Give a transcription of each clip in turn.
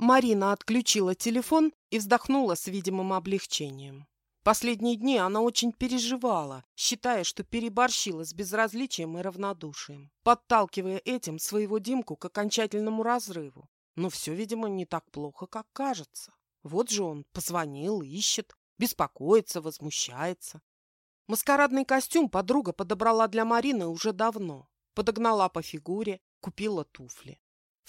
Марина отключила телефон и вздохнула с видимым облегчением. Последние дни она очень переживала, считая, что переборщила с безразличием и равнодушием, подталкивая этим своего Димку к окончательному разрыву. Но все, видимо, не так плохо, как кажется. Вот же он позвонил, ищет, беспокоится, возмущается. Маскарадный костюм подруга подобрала для Марины уже давно. Подогнала по фигуре, купила туфли.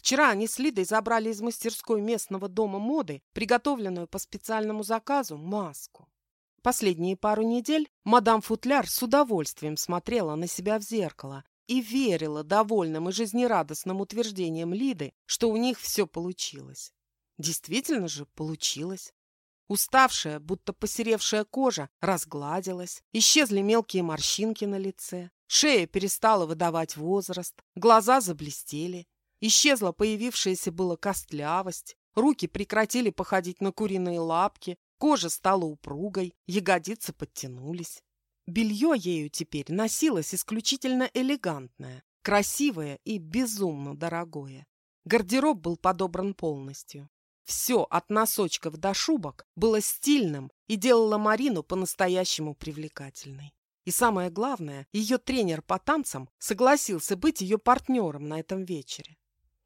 Вчера они с Лидой забрали из мастерской местного дома моды, приготовленную по специальному заказу, маску. Последние пару недель мадам Футляр с удовольствием смотрела на себя в зеркало и верила довольным и жизнерадостным утверждениям Лиды, что у них все получилось. Действительно же получилось. Уставшая, будто посеревшая кожа разгладилась, исчезли мелкие морщинки на лице, шея перестала выдавать возраст, глаза заблестели, исчезла появившаяся была костлявость, руки прекратили походить на куриные лапки, Кожа стала упругой, ягодицы подтянулись. Белье ею теперь носилось исключительно элегантное, красивое и безумно дорогое. Гардероб был подобран полностью. Все от носочков до шубок было стильным и делало Марину по-настоящему привлекательной. И самое главное, ее тренер по танцам согласился быть ее партнером на этом вечере.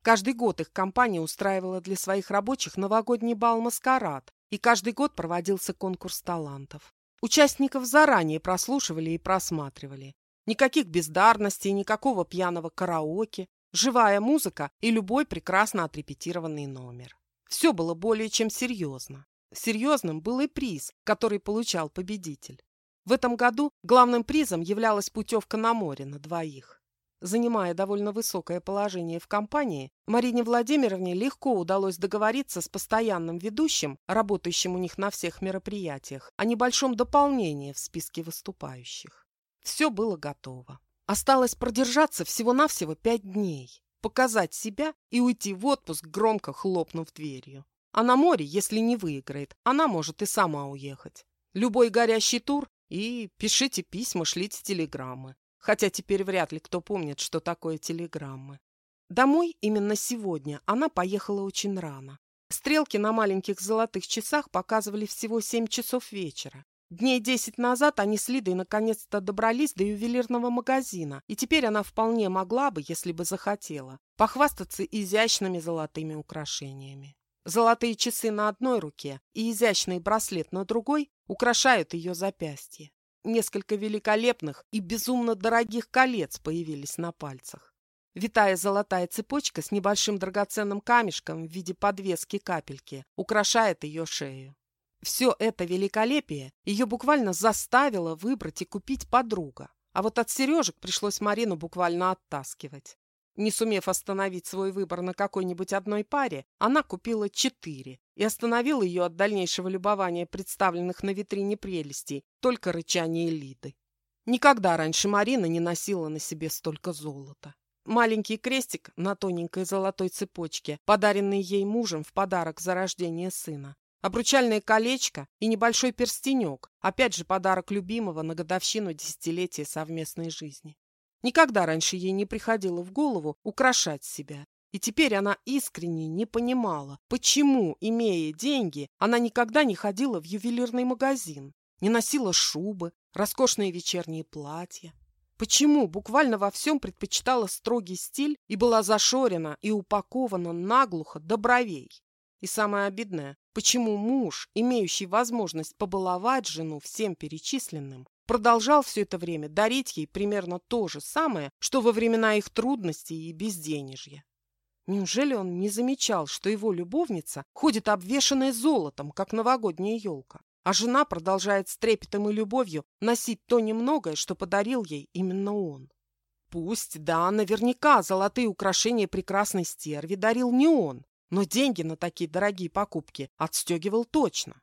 Каждый год их компания устраивала для своих рабочих новогодний бал-маскарад, и каждый год проводился конкурс талантов. Участников заранее прослушивали и просматривали. Никаких бездарностей, никакого пьяного караоке, живая музыка и любой прекрасно отрепетированный номер. Все было более чем серьезно. Серьезным был и приз, который получал победитель. В этом году главным призом являлась путевка на море на двоих. Занимая довольно высокое положение в компании, Марине Владимировне легко удалось договориться с постоянным ведущим, работающим у них на всех мероприятиях, о небольшом дополнении в списке выступающих. Все было готово. Осталось продержаться всего-навсего пять дней, показать себя и уйти в отпуск, громко хлопнув дверью. А на море, если не выиграет, она может и сама уехать. Любой горящий тур и пишите письма, шлите телеграммы хотя теперь вряд ли кто помнит, что такое телеграммы. Домой именно сегодня она поехала очень рано. Стрелки на маленьких золотых часах показывали всего семь часов вечера. Дней десять назад они с Лидой наконец-то добрались до ювелирного магазина, и теперь она вполне могла бы, если бы захотела, похвастаться изящными золотыми украшениями. Золотые часы на одной руке и изящный браслет на другой украшают ее запястье несколько великолепных и безумно дорогих колец появились на пальцах. Витая золотая цепочка с небольшим драгоценным камешком в виде подвески капельки украшает ее шею. Все это великолепие ее буквально заставило выбрать и купить подруга. А вот от сережек пришлось Марину буквально оттаскивать. Не сумев остановить свой выбор на какой-нибудь одной паре, она купила четыре и остановил ее от дальнейшего любования представленных на витрине прелестей только рычание Лиды. Никогда раньше Марина не носила на себе столько золота. Маленький крестик на тоненькой золотой цепочке, подаренный ей мужем в подарок за рождение сына, обручальное колечко и небольшой перстенек, опять же подарок любимого на годовщину десятилетия совместной жизни. Никогда раньше ей не приходило в голову украшать себя. И теперь она искренне не понимала, почему, имея деньги, она никогда не ходила в ювелирный магазин, не носила шубы, роскошные вечерние платья. Почему буквально во всем предпочитала строгий стиль и была зашорена и упакована наглухо до бровей. И самое обидное, почему муж, имеющий возможность побаловать жену всем перечисленным, продолжал все это время дарить ей примерно то же самое, что во времена их трудностей и безденежья. Неужели он не замечал, что его любовница ходит обвешанная золотом, как новогодняя елка, а жена продолжает с трепетом и любовью носить то немногое, что подарил ей именно он? Пусть, да, наверняка золотые украшения прекрасной стерви дарил не он, но деньги на такие дорогие покупки отстегивал точно.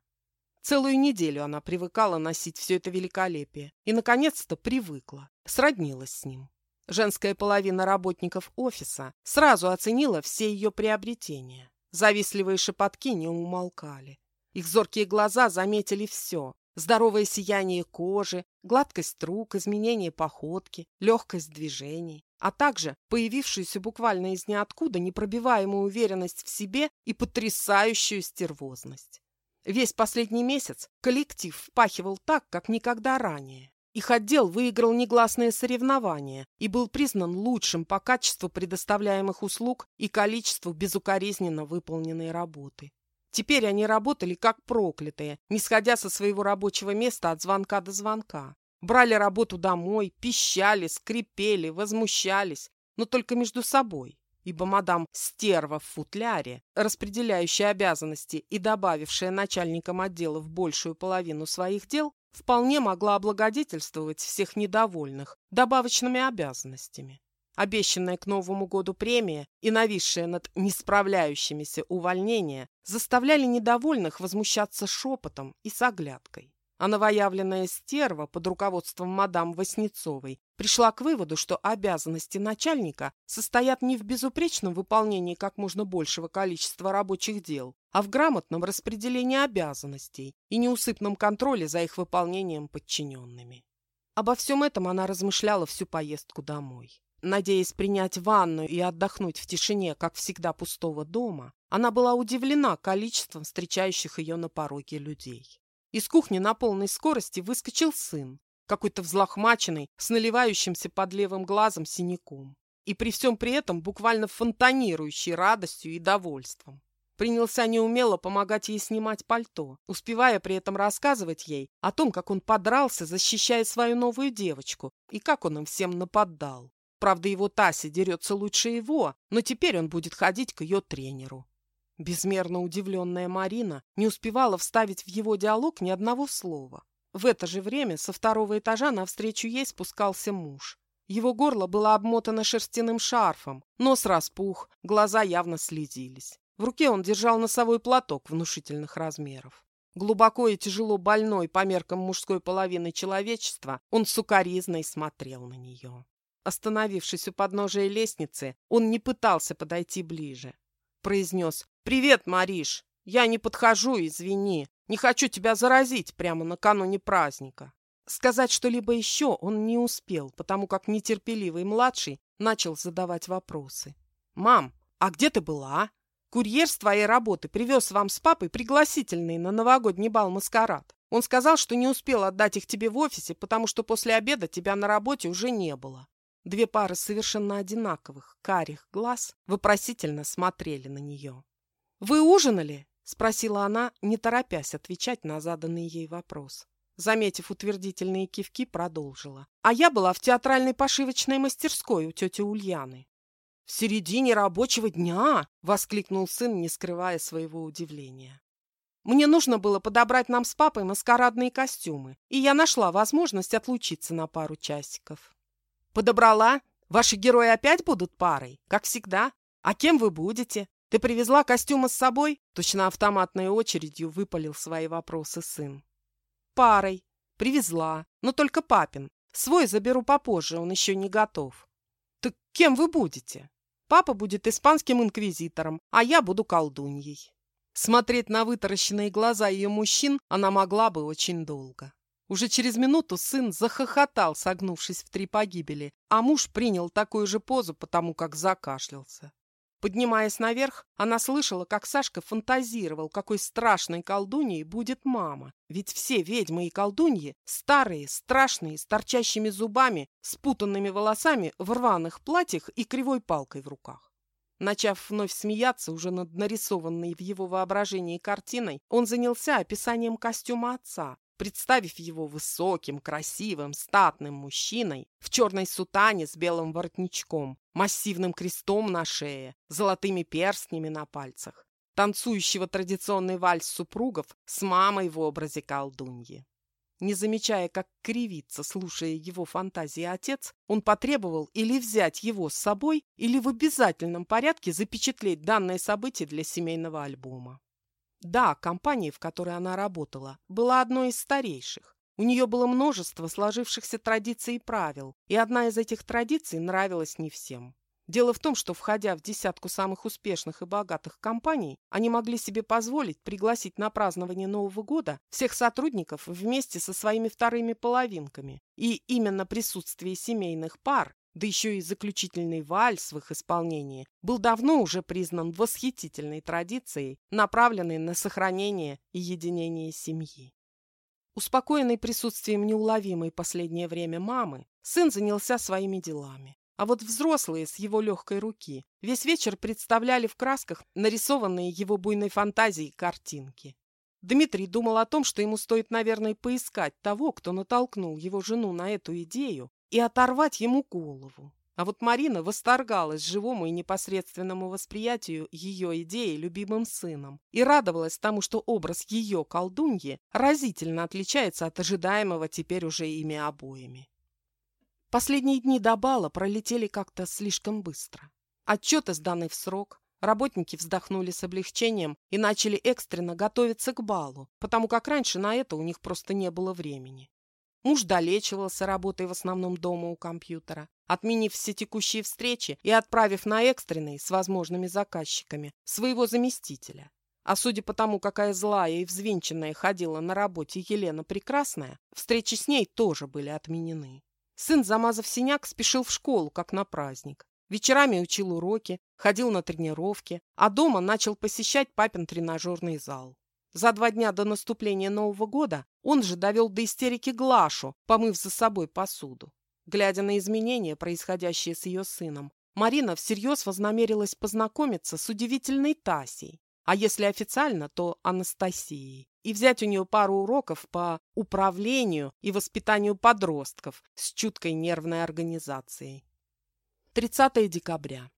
Целую неделю она привыкала носить все это великолепие и, наконец-то, привыкла, сроднилась с ним. Женская половина работников офиса сразу оценила все ее приобретения. Завистливые шепотки не умолкали. Их зоркие глаза заметили все. Здоровое сияние кожи, гладкость рук, изменение походки, легкость движений. а также появившуюся буквально из ниоткуда непробиваемую уверенность в себе и потрясающую стервозность. Весь последний месяц коллектив впахивал так, как никогда ранее. Их отдел выиграл негласные соревнования и был признан лучшим по качеству предоставляемых услуг и количеству безукоризненно выполненной работы. Теперь они работали как проклятые, не сходя со своего рабочего места от звонка до звонка. Брали работу домой, пищали, скрипели, возмущались, но только между собой, ибо мадам Стерва в футляре, распределяющая обязанности и добавившая начальникам отделов большую половину своих дел, вполне могла облагодетельствовать всех недовольных добавочными обязанностями. Обещанная к Новому году премия и нависшая над несправляющимися увольнения заставляли недовольных возмущаться шепотом и с оглядкой а новоявленная стерва под руководством мадам Васнецовой пришла к выводу, что обязанности начальника состоят не в безупречном выполнении как можно большего количества рабочих дел, а в грамотном распределении обязанностей и неусыпном контроле за их выполнением подчиненными. Обо всем этом она размышляла всю поездку домой. Надеясь принять ванну и отдохнуть в тишине, как всегда, пустого дома, она была удивлена количеством встречающих ее на пороге людей. Из кухни на полной скорости выскочил сын, какой-то взлохмаченный, с наливающимся под левым глазом синяком. И при всем при этом буквально фонтанирующий радостью и довольством. Принялся неумело помогать ей снимать пальто, успевая при этом рассказывать ей о том, как он подрался, защищая свою новую девочку, и как он им всем нападал. Правда, его Тася дерется лучше его, но теперь он будет ходить к ее тренеру. Безмерно удивленная Марина не успевала вставить в его диалог ни одного слова. В это же время со второго этажа навстречу ей спускался муж. Его горло было обмотано шерстяным шарфом, нос распух, глаза явно слезились. В руке он держал носовой платок внушительных размеров. Глубоко и тяжело больной по меркам мужской половины человечества, он сукоризной смотрел на нее. Остановившись у подножия лестницы, он не пытался подойти ближе. Произнес «Привет, Мариш! Я не подхожу, извини. Не хочу тебя заразить прямо накануне праздника». Сказать что-либо еще он не успел, потому как нетерпеливый младший начал задавать вопросы. «Мам, а где ты была? Курьер с твоей работы привез вам с папой пригласительные на новогодний бал-маскарад. Он сказал, что не успел отдать их тебе в офисе, потому что после обеда тебя на работе уже не было». Две пары совершенно одинаковых, карих глаз вопросительно смотрели на нее. «Вы ужинали?» — спросила она, не торопясь отвечать на заданный ей вопрос. Заметив утвердительные кивки, продолжила. «А я была в театральной пошивочной мастерской у тети Ульяны». «В середине рабочего дня!» — воскликнул сын, не скрывая своего удивления. «Мне нужно было подобрать нам с папой маскарадные костюмы, и я нашла возможность отлучиться на пару часиков». «Подобрала? Ваши герои опять будут парой, как всегда? А кем вы будете? «Ты привезла костюмы с собой?» Точно автоматной очередью выпалил свои вопросы сын. «Парой. Привезла. Но только папин. Свой заберу попозже, он еще не готов». «Так кем вы будете?» «Папа будет испанским инквизитором, а я буду колдуньей». Смотреть на вытаращенные глаза ее мужчин она могла бы очень долго. Уже через минуту сын захохотал, согнувшись в три погибели, а муж принял такую же позу, потому как закашлялся. Поднимаясь наверх, она слышала, как Сашка фантазировал, какой страшной колдуньей будет мама. Ведь все ведьмы и колдуньи старые, страшные, с торчащими зубами, спутанными волосами, в рваных платьях и кривой палкой в руках. Начав вновь смеяться уже над нарисованной в его воображении картиной, он занялся описанием костюма отца, представив его высоким, красивым, статным мужчиной в черной сутане с белым воротничком, массивным крестом на шее, золотыми перстнями на пальцах, танцующего традиционный вальс супругов с мамой в образе колдуньи. Не замечая, как кривится, слушая его фантазии отец, он потребовал или взять его с собой, или в обязательном порядке запечатлеть данное событие для семейного альбома. Да, компания, в которой она работала, была одной из старейших. У нее было множество сложившихся традиций и правил, и одна из этих традиций нравилась не всем. Дело в том, что, входя в десятку самых успешных и богатых компаний, они могли себе позволить пригласить на празднование Нового года всех сотрудников вместе со своими вторыми половинками. И именно присутствие семейных пар да еще и заключительный вальс в их исполнении, был давно уже признан восхитительной традицией, направленной на сохранение и единение семьи. Успокоенный присутствием неуловимой последнее время мамы, сын занялся своими делами. А вот взрослые с его легкой руки весь вечер представляли в красках нарисованные его буйной фантазией картинки. Дмитрий думал о том, что ему стоит, наверное, поискать того, кто натолкнул его жену на эту идею, и оторвать ему голову. А вот Марина восторгалась живому и непосредственному восприятию ее идеи любимым сыном и радовалась тому, что образ ее колдуньи разительно отличается от ожидаемого теперь уже ими обоими. Последние дни до бала пролетели как-то слишком быстро. Отчеты сданы в срок, работники вздохнули с облегчением и начали экстренно готовиться к балу, потому как раньше на это у них просто не было времени. Муж долечивался, работая в основном дома у компьютера, отменив все текущие встречи и отправив на экстренный с возможными заказчиками своего заместителя. А судя по тому, какая злая и взвинченная ходила на работе Елена Прекрасная, встречи с ней тоже были отменены. Сын, замазав синяк, спешил в школу, как на праздник. Вечерами учил уроки, ходил на тренировки, а дома начал посещать папин тренажерный зал. За два дня до наступления Нового года он же довел до истерики Глашу, помыв за собой посуду. Глядя на изменения, происходящие с ее сыном, Марина всерьез вознамерилась познакомиться с удивительной Тасей, а если официально, то Анастасией, и взять у нее пару уроков по управлению и воспитанию подростков с чуткой нервной организацией. 30 декабря.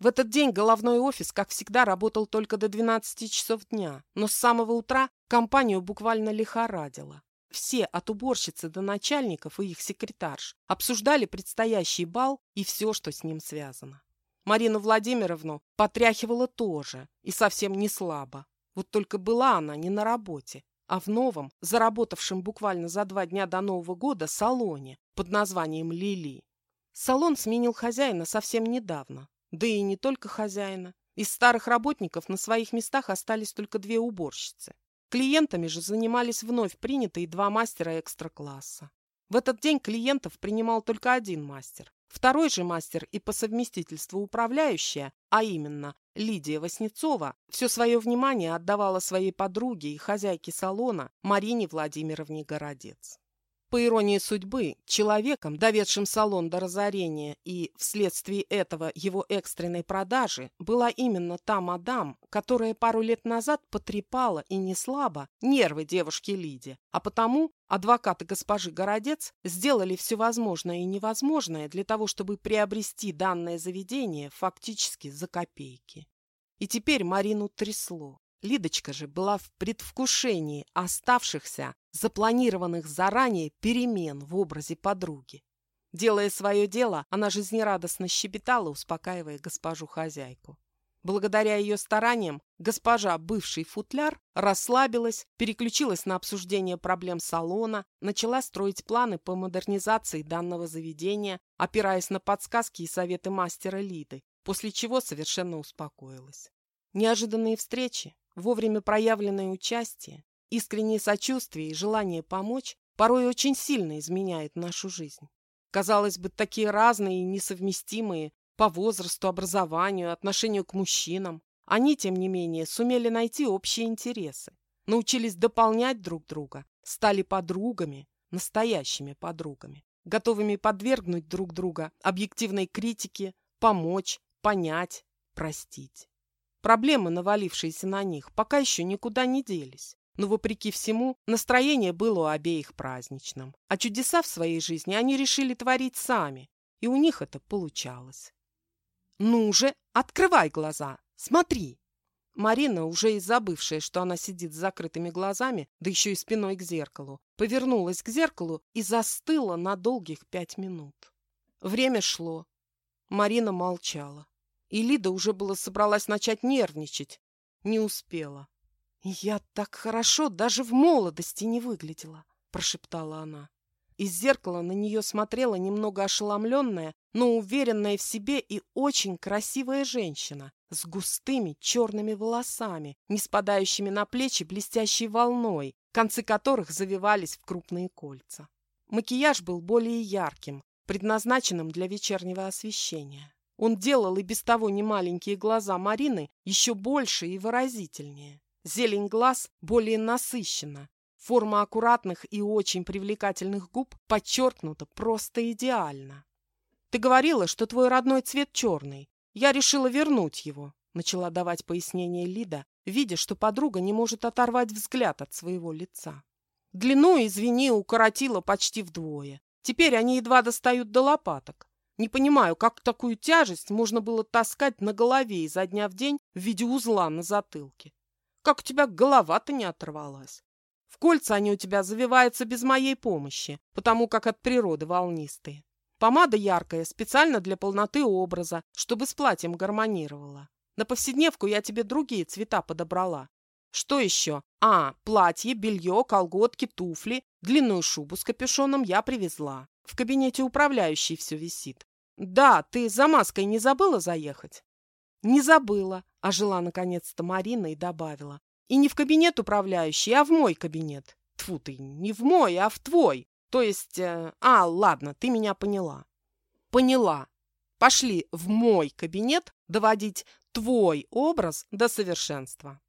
В этот день головной офис, как всегда, работал только до 12 часов дня, но с самого утра компанию буквально лихорадило. Все, от уборщицы до начальников и их секретарш, обсуждали предстоящий бал и все, что с ним связано. Марину Владимировну потряхивала тоже, и совсем не слабо. Вот только была она не на работе, а в новом, заработавшем буквально за два дня до Нового года, салоне под названием «Лили». Салон сменил хозяина совсем недавно, да и не только хозяина. Из старых работников на своих местах остались только две уборщицы. Клиентами же занимались вновь принятые два мастера экстра-класса. В этот день клиентов принимал только один мастер. Второй же мастер и по совместительству управляющая, а именно Лидия Васнецова, все свое внимание отдавала своей подруге и хозяйке салона Марине Владимировне Городец. По иронии судьбы, человеком, доведшим салон до разорения и вследствие этого его экстренной продажи, была именно та мадам, которая пару лет назад потрепала и не слабо нервы девушки Лиди, а потому адвокаты госпожи Городец сделали все возможное и невозможное для того, чтобы приобрести данное заведение фактически за копейки. И теперь Марину трясло. Лидочка же была в предвкушении оставшихся, запланированных заранее перемен в образе подруги. Делая свое дело, она жизнерадостно щебетала, успокаивая госпожу-хозяйку. Благодаря ее стараниям госпожа, бывший футляр, расслабилась, переключилась на обсуждение проблем салона, начала строить планы по модернизации данного заведения, опираясь на подсказки и советы мастера Лиды, после чего совершенно успокоилась. Неожиданные встречи, Вовремя проявленное участие, искреннее сочувствие и желание помочь порой очень сильно изменяют нашу жизнь. Казалось бы, такие разные и несовместимые по возрасту, образованию, отношению к мужчинам. Они, тем не менее, сумели найти общие интересы, научились дополнять друг друга, стали подругами, настоящими подругами, готовыми подвергнуть друг друга объективной критике, помочь, понять, простить. Проблемы, навалившиеся на них, пока еще никуда не делись. Но, вопреки всему, настроение было у обеих праздничным. А чудеса в своей жизни они решили творить сами, и у них это получалось. «Ну же, открывай глаза! Смотри!» Марина, уже и забывшая, что она сидит с закрытыми глазами, да еще и спиной к зеркалу, повернулась к зеркалу и застыла на долгих пять минут. Время шло. Марина молчала. И Лида уже было собралась начать нервничать. Не успела. «Я так хорошо даже в молодости не выглядела», — прошептала она. Из зеркала на нее смотрела немного ошеломленная, но уверенная в себе и очень красивая женщина с густыми черными волосами, не спадающими на плечи блестящей волной, концы которых завивались в крупные кольца. Макияж был более ярким, предназначенным для вечернего освещения. Он делал и без того немаленькие глаза Марины еще больше и выразительнее. Зелень глаз более насыщена. Форма аккуратных и очень привлекательных губ подчеркнута просто идеально. «Ты говорила, что твой родной цвет черный. Я решила вернуть его», — начала давать пояснение Лида, видя, что подруга не может оторвать взгляд от своего лица. Длину, извини, укоротила почти вдвое. Теперь они едва достают до лопаток. Не понимаю, как такую тяжесть можно было таскать на голове изо дня в день в виде узла на затылке. Как у тебя голова-то не оторвалась? В кольца они у тебя завиваются без моей помощи, потому как от природы волнистые. Помада яркая, специально для полноты образа, чтобы с платьем гармонировала. На повседневку я тебе другие цвета подобрала. Что еще? А, платье, белье, колготки, туфли, длинную шубу с капюшоном я привезла. В кабинете управляющей все висит. Да, ты за маской не забыла заехать? Не забыла, ожила наконец-то Марина и добавила. И не в кабинет управляющий, а в мой кабинет. Тфу ты, не в мой, а в твой. То есть... Э, а, ладно, ты меня поняла. Поняла. Пошли в мой кабинет доводить твой образ до совершенства.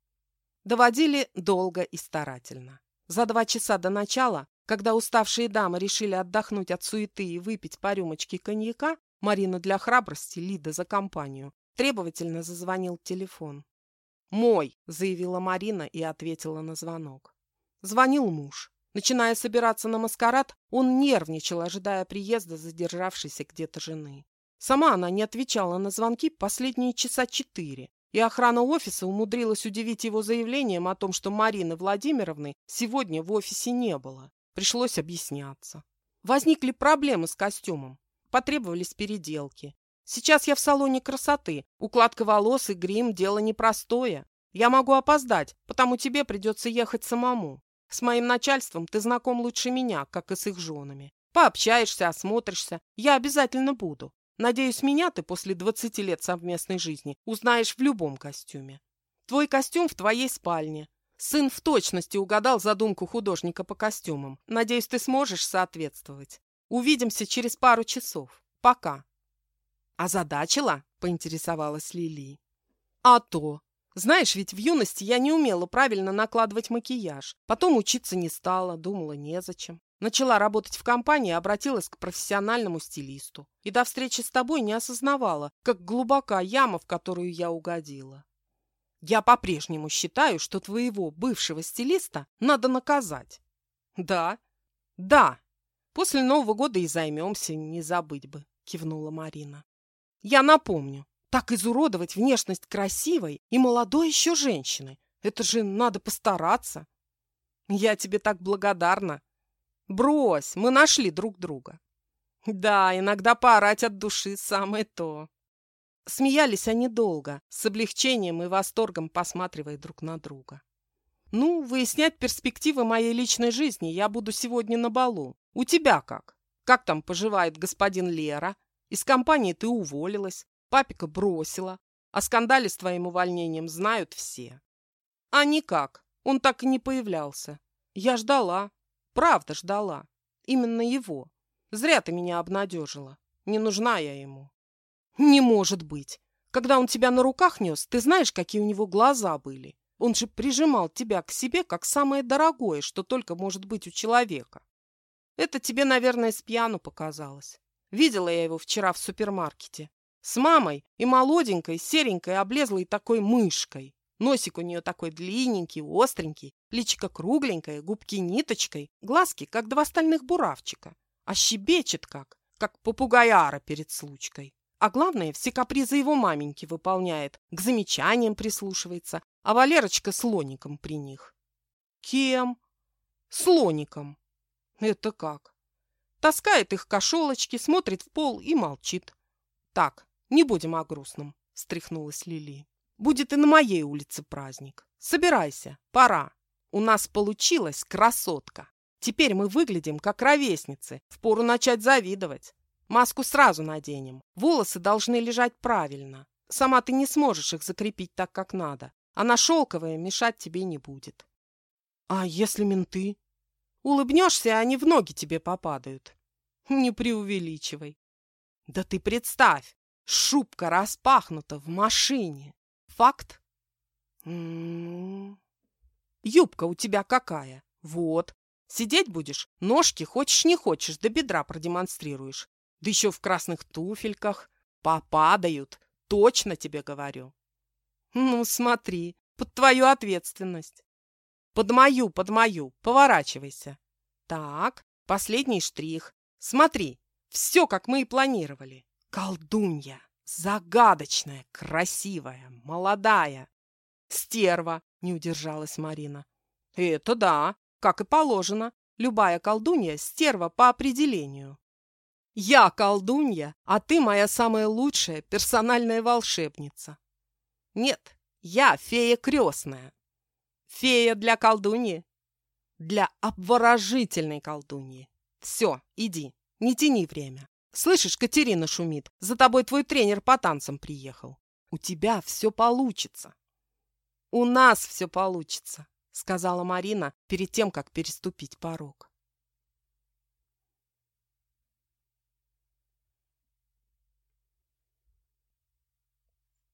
Доводили долго и старательно. За два часа до начала, когда уставшие дамы решили отдохнуть от суеты и выпить по рюмочке коньяка, Марина для храбрости, Лида за компанию. Требовательно зазвонил телефон. «Мой», — заявила Марина и ответила на звонок. Звонил муж. Начиная собираться на маскарад, он нервничал, ожидая приезда задержавшейся где-то жены. Сама она не отвечала на звонки последние часа четыре, и охрана офиса умудрилась удивить его заявлением о том, что Марины Владимировны сегодня в офисе не было. Пришлось объясняться. Возникли проблемы с костюмом. Потребовались переделки. Сейчас я в салоне красоты. Укладка волос и грим – дело непростое. Я могу опоздать, потому тебе придется ехать самому. С моим начальством ты знаком лучше меня, как и с их женами. Пообщаешься, осмотришься. Я обязательно буду. Надеюсь, меня ты после 20 лет совместной жизни узнаешь в любом костюме. Твой костюм в твоей спальне. Сын в точности угадал задумку художника по костюмам. Надеюсь, ты сможешь соответствовать. Увидимся через пару часов. Пока. А задачила? Поинтересовалась Лили. А то. Знаешь, ведь в юности я не умела правильно накладывать макияж. Потом учиться не стала, думала, незачем. Начала работать в компании, обратилась к профессиональному стилисту. И до встречи с тобой не осознавала, как глубока яма, в которую я угодила. Я по-прежнему считаю, что твоего бывшего стилиста надо наказать. Да, да, После Нового года и займемся, не забыть бы, кивнула Марина. Я напомню, так изуродовать внешность красивой и молодой еще женщины. Это же надо постараться. Я тебе так благодарна. Брось, мы нашли друг друга. Да, иногда поорать от души самое то. Смеялись они долго, с облегчением и восторгом посматривая друг на друга. Ну, выяснять перспективы моей личной жизни я буду сегодня на балу. У тебя как? Как там поживает господин Лера? Из компании ты уволилась, папика бросила. О скандале с твоим увольнением знают все. А никак, он так и не появлялся. Я ждала, правда ждала. Именно его. Зря ты меня обнадежила. Не нужна я ему. Не может быть. Когда он тебя на руках нес, ты знаешь, какие у него глаза были. Он же прижимал тебя к себе, как самое дорогое, что только может быть у человека. Это тебе, наверное, с пьяну показалось. Видела я его вчера в супермаркете. С мамой и молоденькой, серенькой, облезлой такой мышкой. Носик у нее такой длинненький, остренький, личико кругленькое, губки ниточкой, глазки, как два стальных буравчика. А щебечет как, как попугаяра перед случкой. А главное, все капризы его маменьки выполняет, к замечаниям прислушивается, а Валерочка слоником при них. Кем? Слоником. Это как? Таскает их кошелочки, смотрит в пол и молчит. Так, не будем о грустном, встряхнулась Лили. Будет и на моей улице праздник. Собирайся, пора. У нас получилась красотка. Теперь мы выглядим как ровесницы. Впору начать завидовать. Маску сразу наденем. Волосы должны лежать правильно. Сама ты не сможешь их закрепить так, как надо. Она шелковая, мешать тебе не будет. А если менты? Улыбнешься, они в ноги тебе попадают. Не преувеличивай. Да ты представь, шубка распахнута в машине. Факт? М -м -м. Юбка у тебя какая? Вот. Сидеть будешь, ножки хочешь не хочешь, до бедра продемонстрируешь. Да еще в красных туфельках. Попадают, точно тебе говорю. Ну, смотри, под твою ответственность. Под мою, под мою, поворачивайся. Так, последний штрих. Смотри, все, как мы и планировали. Колдунья, загадочная, красивая, молодая. Стерва, не удержалась Марина. Это да, как и положено. Любая колдунья – стерва по определению. Я колдунья, а ты моя самая лучшая персональная волшебница. Нет, я фея крестная. Фея для колдуньи. Для обворожительной колдуньи. Все, иди, не тяни время. Слышишь, Катерина шумит, за тобой твой тренер по танцам приехал. У тебя все получится. У нас все получится, сказала Марина перед тем, как переступить порог.